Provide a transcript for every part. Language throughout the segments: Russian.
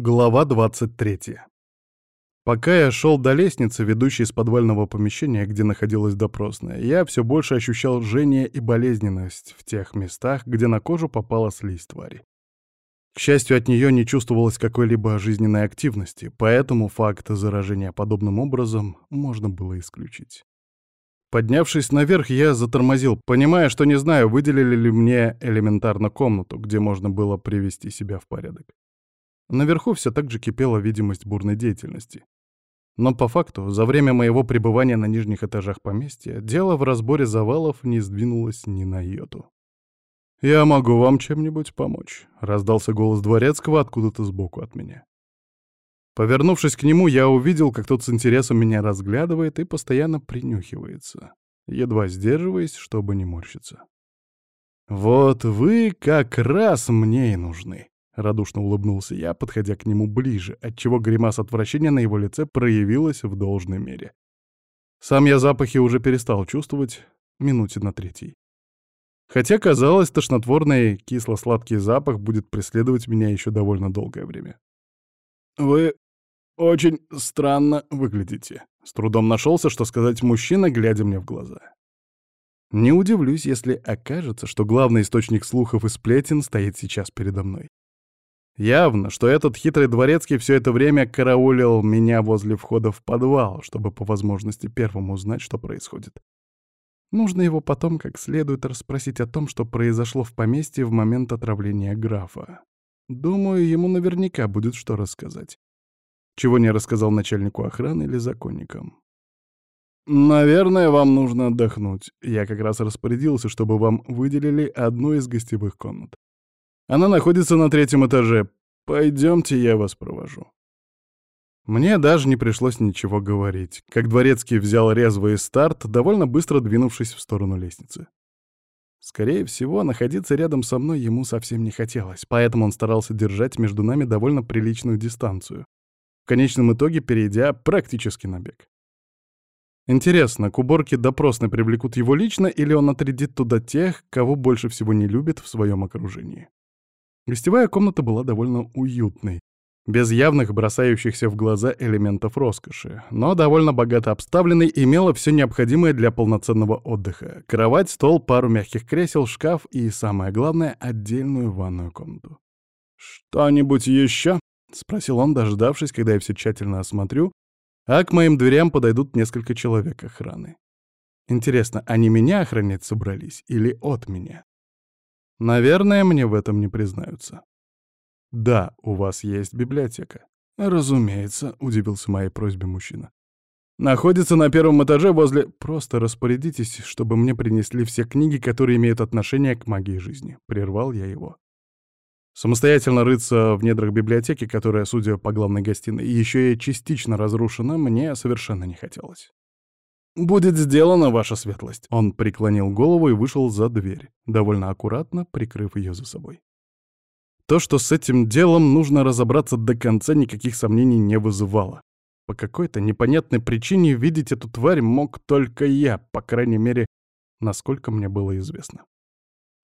Глава 23. Пока я шел до лестницы, ведущей из подвального помещения, где находилась допросная, я все больше ощущал жжение и болезненность в тех местах, где на кожу попала слизь твари. К счастью, от нее не чувствовалось какой-либо жизненной активности, поэтому факт заражения подобным образом можно было исключить. Поднявшись наверх, я затормозил, понимая, что не знаю, выделили ли мне элементарно комнату, где можно было привести себя в порядок. Наверху все так же кипела видимость бурной деятельности. Но по факту, за время моего пребывания на нижних этажах поместья, дело в разборе завалов не сдвинулось ни на йоту. «Я могу вам чем-нибудь помочь», — раздался голос дворецкого откуда-то сбоку от меня. Повернувшись к нему, я увидел, как тот с интересом меня разглядывает и постоянно принюхивается, едва сдерживаясь, чтобы не морщиться. «Вот вы как раз мне и нужны», Радушно улыбнулся я, подходя к нему ближе, отчего гримаса отвращения на его лице проявилась в должной мере. Сам я запахи уже перестал чувствовать минуте на третий. Хотя, казалось, тошнотворный кисло-сладкий запах будет преследовать меня еще довольно долгое время. «Вы очень странно выглядите», — с трудом нашелся, что сказать мужчина, глядя мне в глаза. Не удивлюсь, если окажется, что главный источник слухов и сплетен стоит сейчас передо мной. Явно, что этот хитрый дворецкий все это время караулил меня возле входа в подвал, чтобы по возможности первому узнать, что происходит. Нужно его потом как следует расспросить о том, что произошло в поместье в момент отравления графа. Думаю, ему наверняка будет что рассказать. Чего не рассказал начальнику охраны или законникам. «Наверное, вам нужно отдохнуть. Я как раз распорядился, чтобы вам выделили одну из гостевых комнат. Она находится на третьем этаже. Пойдемте, я вас провожу». Мне даже не пришлось ничего говорить, как дворецкий взял резвый старт, довольно быстро двинувшись в сторону лестницы. Скорее всего, находиться рядом со мной ему совсем не хотелось, поэтому он старался держать между нами довольно приличную дистанцию, в конечном итоге перейдя практически на бег. Интересно, к уборке допросной привлекут его лично или он отрядит туда тех, кого больше всего не любит в своем окружении? Гостевая комната была довольно уютной, без явных бросающихся в глаза элементов роскоши, но довольно богато обставленной, имела все необходимое для полноценного отдыха. Кровать, стол, пару мягких кресел, шкаф и, самое главное, отдельную ванную комнату. «Что-нибудь еще?» — спросил он, дождавшись, когда я все тщательно осмотрю, а к моим дверям подойдут несколько человек охраны. Интересно, они меня охранять собрались или от меня? Наверное, мне в этом не признаются. «Да, у вас есть библиотека». «Разумеется», — удивился моей просьбе мужчина. «Находится на первом этаже возле... Просто распорядитесь, чтобы мне принесли все книги, которые имеют отношение к магии жизни». Прервал я его. Самостоятельно рыться в недрах библиотеки, которая, судя по главной гостиной, еще и частично разрушена, мне совершенно не хотелось. «Будет сделано, ваша светлость!» Он преклонил голову и вышел за дверь, довольно аккуратно прикрыв ее за собой. То, что с этим делом нужно разобраться до конца, никаких сомнений не вызывало. По какой-то непонятной причине видеть эту тварь мог только я, по крайней мере, насколько мне было известно.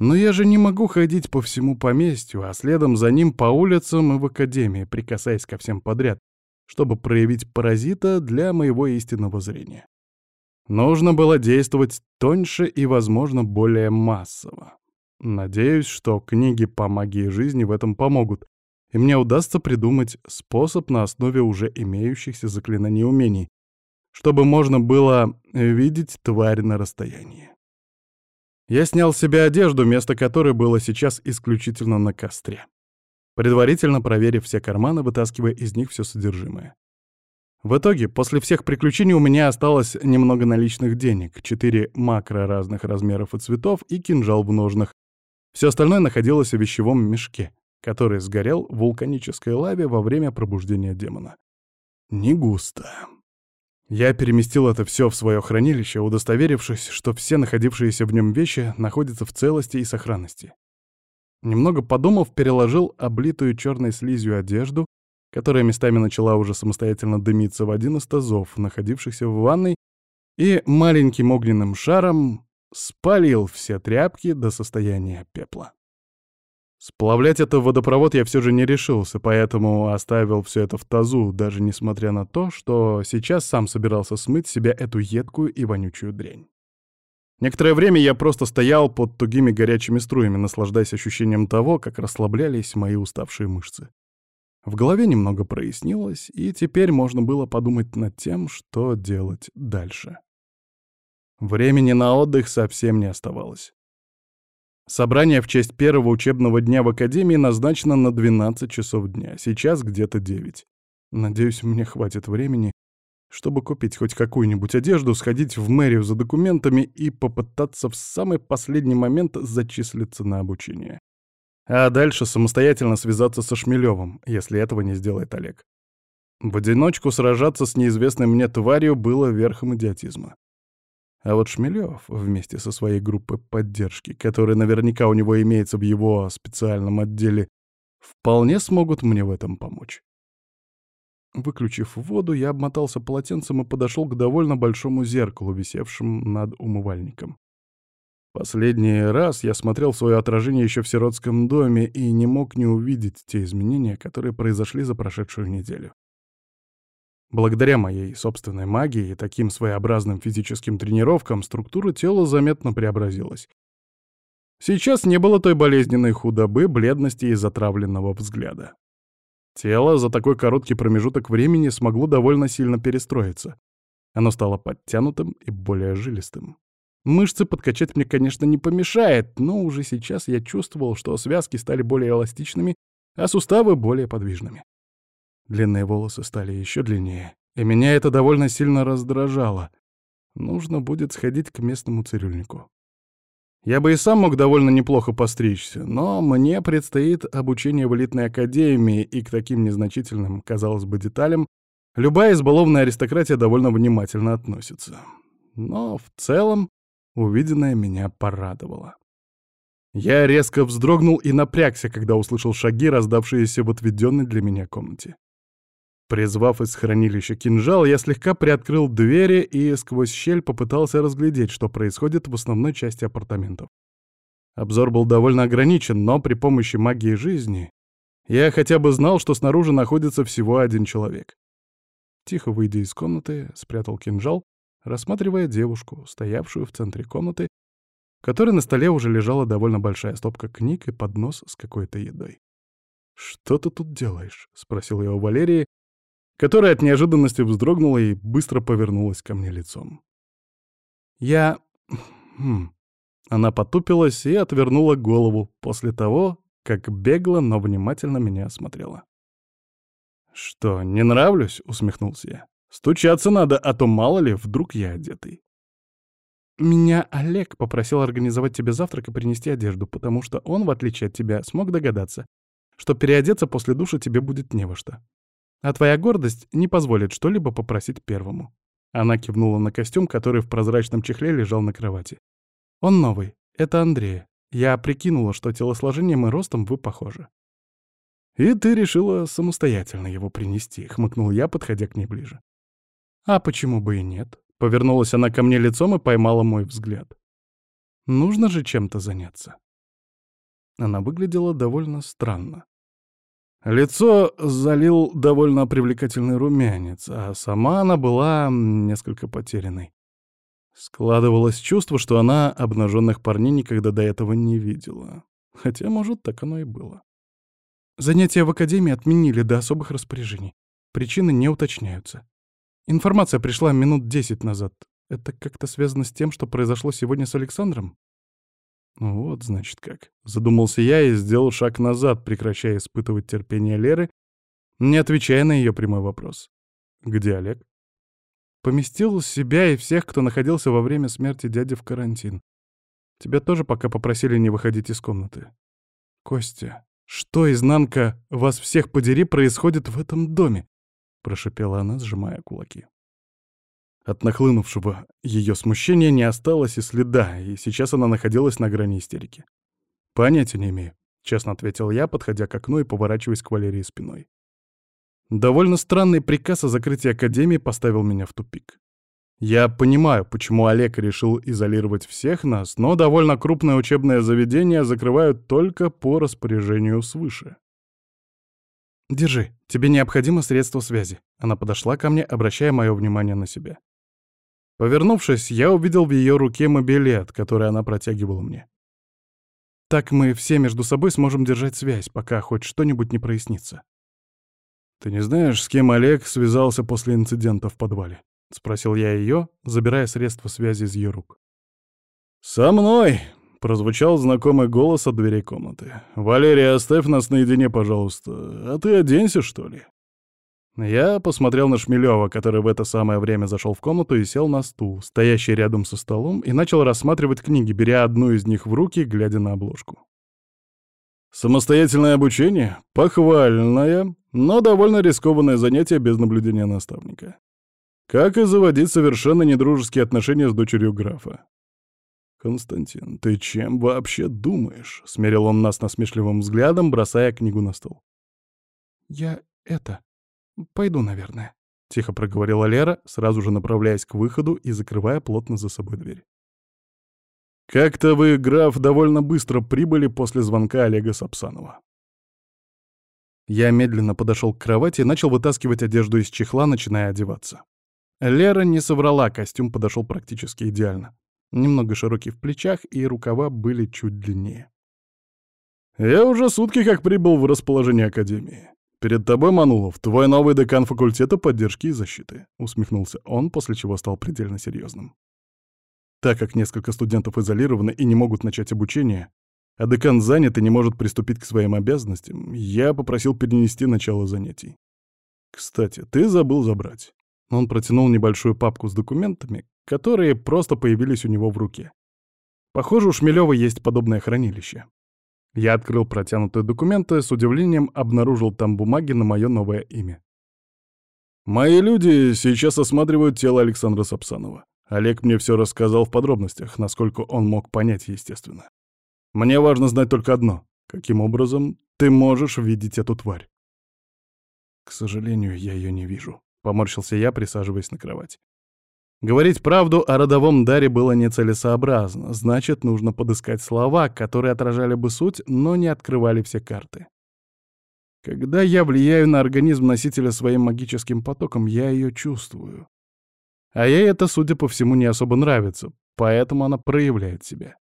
Но я же не могу ходить по всему поместью, а следом за ним по улицам и в академии, прикасаясь ко всем подряд, чтобы проявить паразита для моего истинного зрения. Нужно было действовать тоньше и, возможно, более массово. Надеюсь, что книги по магии жизни в этом помогут, и мне удастся придумать способ на основе уже имеющихся заклинаний умений, чтобы можно было видеть тварь на расстоянии. Я снял с себя одежду, место которой было сейчас исключительно на костре. Предварительно проверив все карманы, вытаскивая из них все содержимое. В итоге, после всех приключений у меня осталось немного наличных денег, четыре макро разных размеров и цветов и кинжал в ножнах. Все остальное находилось в вещевом мешке, который сгорел в вулканической лаве во время пробуждения демона. Не густо. Я переместил это все в свое хранилище, удостоверившись, что все находившиеся в нем вещи находятся в целости и сохранности. Немного подумав, переложил облитую черной слизью одежду, которая местами начала уже самостоятельно дымиться в один из тазов, находившихся в ванной, и маленьким огненным шаром спалил все тряпки до состояния пепла. Сплавлять это в водопровод я все же не решился, поэтому оставил все это в тазу, даже несмотря на то, что сейчас сам собирался смыть себя эту едкую и вонючую дрянь. Некоторое время я просто стоял под тугими горячими струями, наслаждаясь ощущением того, как расслаблялись мои уставшие мышцы. В голове немного прояснилось, и теперь можно было подумать над тем, что делать дальше. Времени на отдых совсем не оставалось. Собрание в честь первого учебного дня в Академии назначено на 12 часов дня, сейчас где-то 9. Надеюсь, мне хватит времени, чтобы купить хоть какую-нибудь одежду, сходить в мэрию за документами и попытаться в самый последний момент зачислиться на обучение. А дальше самостоятельно связаться со Шмелевым, если этого не сделает Олег. В одиночку сражаться с неизвестной мне тварью было верхом идиотизма. А вот Шмелев вместе со своей группой поддержки, которая наверняка у него имеется в его специальном отделе, вполне смогут мне в этом помочь. Выключив воду, я обмотался полотенцем и подошел к довольно большому зеркалу, висевшему над умывальником. Последний раз я смотрел свое отражение еще в сиротском доме и не мог не увидеть те изменения, которые произошли за прошедшую неделю. Благодаря моей собственной магии и таким своеобразным физическим тренировкам структура тела заметно преобразилась. Сейчас не было той болезненной худобы, бледности и затравленного взгляда. Тело за такой короткий промежуток времени смогло довольно сильно перестроиться. Оно стало подтянутым и более жилистым. Мышцы подкачать мне, конечно, не помешает, но уже сейчас я чувствовал, что связки стали более эластичными, а суставы более подвижными. Длинные волосы стали еще длиннее, и меня это довольно сильно раздражало. Нужно будет сходить к местному цирюльнику. Я бы и сам мог довольно неплохо постричься, но мне предстоит обучение в элитной академии, и к таким незначительным, казалось бы, деталям любая избалованная аристократия довольно внимательно относится. Но в целом увиденное меня порадовало. Я резко вздрогнул и напрягся, когда услышал шаги, раздавшиеся в отведенной для меня комнате. Призвав из хранилища кинжал, я слегка приоткрыл двери и сквозь щель попытался разглядеть, что происходит в основной части апартаментов. Обзор был довольно ограничен, но при помощи магии жизни я хотя бы знал, что снаружи находится всего один человек. Тихо выйдя из комнаты, спрятал кинжал, рассматривая девушку, стоявшую в центре комнаты, в которой на столе уже лежала довольно большая стопка книг и поднос с какой-то едой. «Что ты тут делаешь?» — спросил я у Валерии, которая от неожиданности вздрогнула и быстро повернулась ко мне лицом. Я... Хм. Она потупилась и отвернула голову после того, как бегло, но внимательно меня осмотрела. «Что, не нравлюсь?» — усмехнулся я. «Стучаться надо, а то мало ли, вдруг я одетый». «Меня Олег попросил организовать тебе завтрак и принести одежду, потому что он, в отличие от тебя, смог догадаться, что переодеться после душа тебе будет не во что. А твоя гордость не позволит что-либо попросить первому». Она кивнула на костюм, который в прозрачном чехле лежал на кровати. «Он новый. Это Андрея. Я прикинула, что телосложением и ростом вы похожи». «И ты решила самостоятельно его принести», — хмыкнул я, подходя к ней ближе. «А почему бы и нет?» — повернулась она ко мне лицом и поймала мой взгляд. «Нужно же чем-то заняться». Она выглядела довольно странно. Лицо залил довольно привлекательный румянец, а сама она была несколько потерянной. Складывалось чувство, что она обнаженных парней никогда до этого не видела. Хотя, может, так оно и было. Занятия в академии отменили до особых распоряжений. Причины не уточняются. Информация пришла минут десять назад. Это как-то связано с тем, что произошло сегодня с Александром? Вот, значит, как. Задумался я и сделал шаг назад, прекращая испытывать терпение Леры, не отвечая на ее прямой вопрос. Где Олег? Поместил себя и всех, кто находился во время смерти дяди в карантин. Тебя тоже пока попросили не выходить из комнаты. Костя, что, изнанка, вас всех подери, происходит в этом доме? Прошипела она, сжимая кулаки. От нахлынувшего ее смущения не осталось и следа, и сейчас она находилась на грани истерики. «Понятия не имею», — честно ответил я, подходя к окну и поворачиваясь к Валерии спиной. Довольно странный приказ о закрытии Академии поставил меня в тупик. Я понимаю, почему Олег решил изолировать всех нас, но довольно крупное учебное заведение закрывают только по распоряжению свыше. «Держи, тебе необходимо средство связи». Она подошла ко мне, обращая мое внимание на себя. Повернувшись, я увидел в ее руке мобилет, который она протягивала мне. Так мы все между собой сможем держать связь, пока хоть что-нибудь не прояснится. «Ты не знаешь, с кем Олег связался после инцидента в подвале?» — спросил я ее, забирая средства связи из ее рук. «Со мной!» — прозвучал знакомый голос от дверей комнаты. «Валерия, оставь нас наедине, пожалуйста. А ты оденься, что ли?» Я посмотрел на Шмелева, который в это самое время зашел в комнату и сел на стул, стоящий рядом со столом, и начал рассматривать книги, беря одну из них в руки, глядя на обложку. Самостоятельное обучение — похвальное, но довольно рискованное занятие без наблюдения наставника. Как и заводить совершенно недружеские отношения с дочерью графа. «Константин, ты чем вообще думаешь?» — смерил он нас насмешливым взглядом, бросая книгу на стол. «Я это...» «Пойду, наверное», — тихо проговорила Лера, сразу же направляясь к выходу и закрывая плотно за собой дверь. «Как-то вы, граф, довольно быстро прибыли после звонка Олега Сапсанова». Я медленно подошел к кровати и начал вытаскивать одежду из чехла, начиная одеваться. Лера не соврала, костюм подошел практически идеально. Немного широкий в плечах, и рукава были чуть длиннее. «Я уже сутки как прибыл в расположение Академии. «Перед тобой, Манулов, твой новый декан факультета поддержки и защиты», — усмехнулся он, после чего стал предельно серьезным. Так как несколько студентов изолированы и не могут начать обучение, а декан занят и не может приступить к своим обязанностям, я попросил перенести начало занятий. «Кстати, ты забыл забрать». Он протянул небольшую папку с документами, которые просто появились у него в руке. Похоже, у Шмелёва есть подобное хранилище. Я открыл протянутые документы, с удивлением обнаружил там бумаги на мое новое имя. «Мои люди сейчас осматривают тело Александра Сапсанова. Олег мне все рассказал в подробностях, насколько он мог понять, естественно. Мне важно знать только одно. Каким образом ты можешь видеть эту тварь?» «К сожалению, я ее не вижу», — поморщился я, присаживаясь на кровать. Говорить правду о родовом даре было нецелесообразно, значит, нужно подыскать слова, которые отражали бы суть, но не открывали все карты. Когда я влияю на организм носителя своим магическим потоком, я ее чувствую. А ей это, судя по всему, не особо нравится, поэтому она проявляет себя.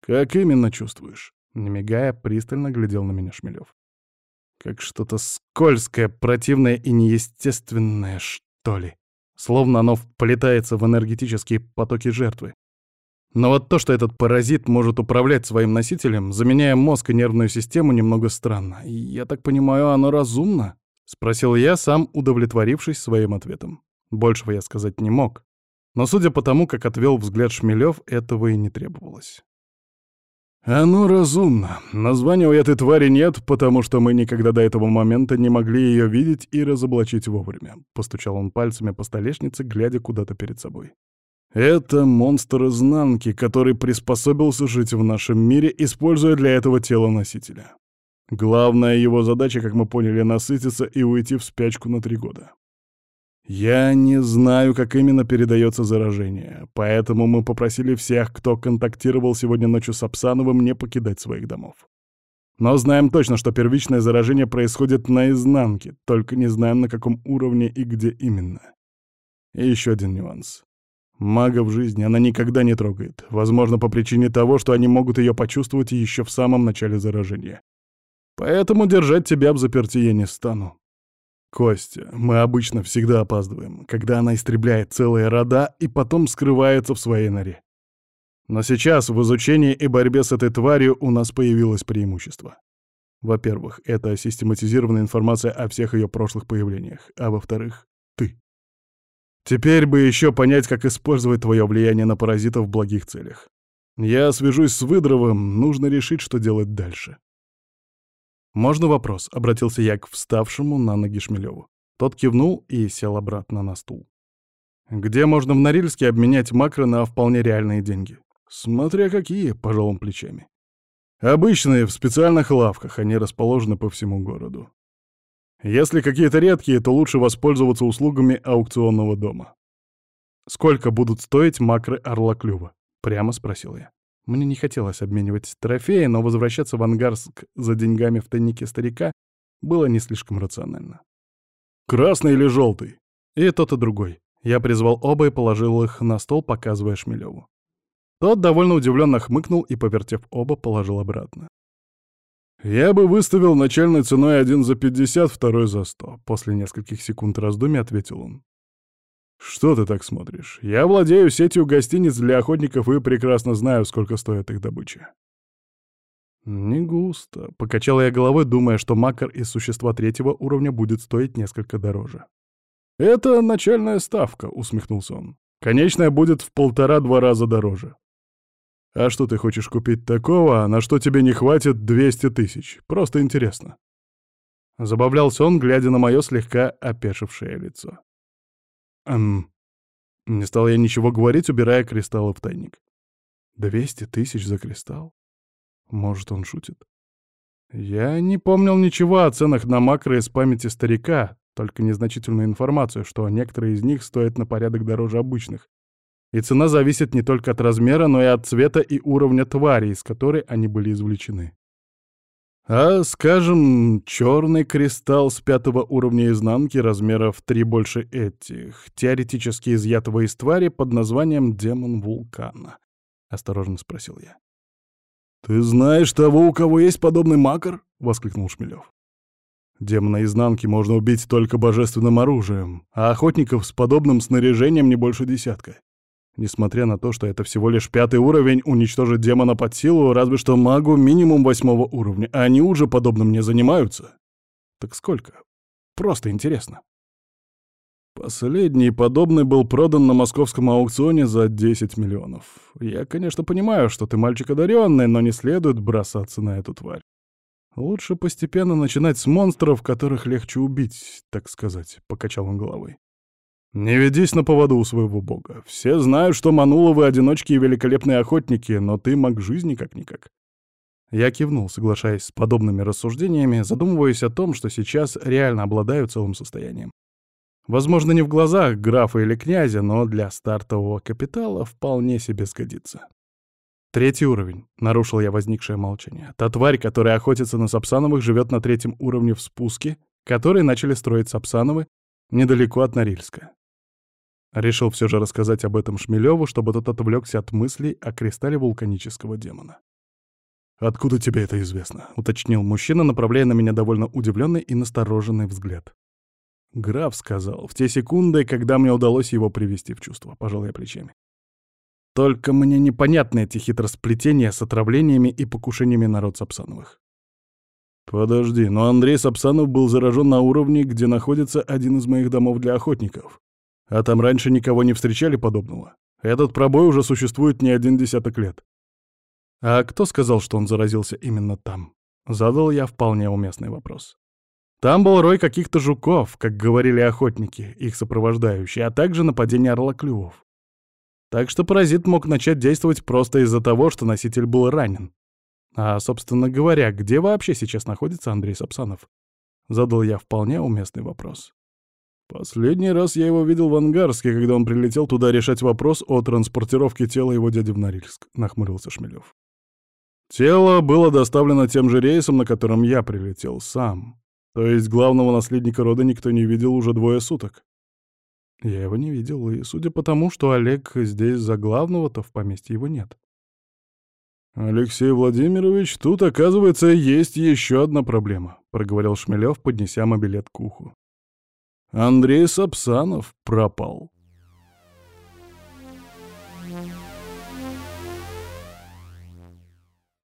«Как именно чувствуешь?» Не мигая, пристально глядел на меня Шмелев. «Как что-то скользкое, противное и неестественное, что ли?» словно оно вплетается в энергетические потоки жертвы. Но вот то, что этот паразит может управлять своим носителем, заменяя мозг и нервную систему, немного странно. Я так понимаю, оно разумно? Спросил я, сам удовлетворившись своим ответом. Большего я сказать не мог. Но судя по тому, как отвел взгляд Шмелев, этого и не требовалось. «Оно разумно. Названия у этой твари нет, потому что мы никогда до этого момента не могли ее видеть и разоблачить вовремя», — постучал он пальцами по столешнице, глядя куда-то перед собой. «Это монстр изнанки, который приспособился жить в нашем мире, используя для этого тело носителя. Главная его задача, как мы поняли, насытиться и уйти в спячку на три года. Я не знаю, как именно передается заражение, поэтому мы попросили всех, кто контактировал сегодня ночью с Апсановым, не покидать своих домов. Но знаем точно, что первичное заражение происходит на изнанке, только не знаем, на каком уровне и где именно. И еще один нюанс. Мага в жизни она никогда не трогает, возможно, по причине того, что они могут ее почувствовать еще в самом начале заражения. Поэтому держать тебя в заперти я не стану. Костя, мы обычно всегда опаздываем, когда она истребляет целые рода и потом скрывается в своей норе. Но сейчас в изучении и борьбе с этой тварью у нас появилось преимущество. Во-первых, это систематизированная информация о всех ее прошлых появлениях, а во-вторых, ты. Теперь бы еще понять, как использовать твое влияние на паразитов в благих целях. Я свяжусь с Выдровым, нужно решить, что делать дальше. «Можно вопрос?» — обратился я к вставшему на ноги Шмелеву. Тот кивнул и сел обратно на стул. «Где можно в Норильске обменять макро на вполне реальные деньги?» «Смотря какие», — пожал он плечами. «Обычные, в специальных лавках, они расположены по всему городу. Если какие-то редкие, то лучше воспользоваться услугами аукционного дома. «Сколько будут стоить макры Орла Клюва?» — прямо спросил я. Мне не хотелось обменивать трофеи, но возвращаться в Ангарск за деньгами в тайнике старика было не слишком рационально. «Красный или желтый?» И тот, и другой. Я призвал оба и положил их на стол, показывая Шмелеву. Тот довольно удивленно хмыкнул и, повертев оба, положил обратно. «Я бы выставил начальной ценой один за пятьдесят, второй за сто», — после нескольких секунд раздумий ответил он. «Что ты так смотришь? Я владею сетью гостиниц для охотников и прекрасно знаю, сколько стоит их добыча». «Не густо», — покачал я головой, думая, что макар из существа третьего уровня будет стоить несколько дороже. «Это начальная ставка», — усмехнулся он. «Конечная будет в полтора-два раза дороже. А что ты хочешь купить такого, на что тебе не хватит 200 тысяч? Просто интересно». Забавлялся он, глядя на мое слегка опешившее лицо. «Эм...» Не стал я ничего говорить, убирая кристаллы в тайник. «Двести тысяч за кристалл? Может, он шутит?» Я не помнил ничего о ценах на макро из памяти старика, только незначительную информацию, что некоторые из них стоят на порядок дороже обычных. И цена зависит не только от размера, но и от цвета и уровня твари, из которой они были извлечены. А, скажем, черный кристалл с пятого уровня изнанки размеров три больше этих, теоретически изъятого из твари под названием «Демон вулкана», — осторожно спросил я. «Ты знаешь того, у кого есть подобный макар?» — воскликнул Шмелев. Демона изнанки можно убить только божественным оружием, а охотников с подобным снаряжением не больше десятка. Несмотря на то, что это всего лишь пятый уровень, уничтожить демона под силу разве что магу минимум восьмого уровня, а они уже подобным не занимаются. Так сколько? Просто интересно. Последний подобный был продан на московском аукционе за 10 миллионов. Я, конечно, понимаю, что ты мальчик одаренный, но не следует бросаться на эту тварь. Лучше постепенно начинать с монстров, которых легче убить, так сказать, — покачал он головой. Не ведись на поводу у своего бога. Все знают, что Мануловы — одиночки и великолепные охотники, но ты маг жизни как-никак. Я кивнул, соглашаясь с подобными рассуждениями, задумываясь о том, что сейчас реально обладаю целым состоянием. Возможно, не в глазах графа или князя, но для стартового капитала вполне себе сгодится. Третий уровень. Нарушил я возникшее молчание. Та тварь, которая охотится на Сапсановых, живет на третьем уровне в спуске, который начали строить Сапсановы недалеко от Норильска. Решил все же рассказать об этом Шмелеву, чтобы тот отвлекся от мыслей о кристалле вулканического демона. «Откуда тебе это известно?» — уточнил мужчина, направляя на меня довольно удивленный и настороженный взгляд. Граф сказал, в те секунды, когда мне удалось его привести в чувство, пожал я плечами. Только мне непонятны эти хитросплетения с отравлениями и покушениями народ Сапсановых. Подожди, но Андрей Сапсанов был заражен на уровне, где находится один из моих домов для охотников. А там раньше никого не встречали подобного. Этот пробой уже существует не один десяток лет. А кто сказал, что он заразился именно там? Задал я вполне уместный вопрос. Там был рой каких-то жуков, как говорили охотники, их сопровождающие, а также нападение орлоклювов. Так что паразит мог начать действовать просто из-за того, что носитель был ранен. А, собственно говоря, где вообще сейчас находится Андрей Сапсанов? Задал я вполне уместный вопрос. Последний раз я его видел в Ангарске, когда он прилетел туда решать вопрос о транспортировке тела его дяди в Норильск, — нахмурился Шмелев. Тело было доставлено тем же рейсом, на котором я прилетел сам. То есть главного наследника рода никто не видел уже двое суток. Я его не видел, и судя по тому, что Олег здесь за главного, то в поместье его нет. «Алексей Владимирович, тут, оказывается, есть еще одна проблема», — проговорил Шмелев, поднеся мобилет к уху. Андрей Сапсанов пропал.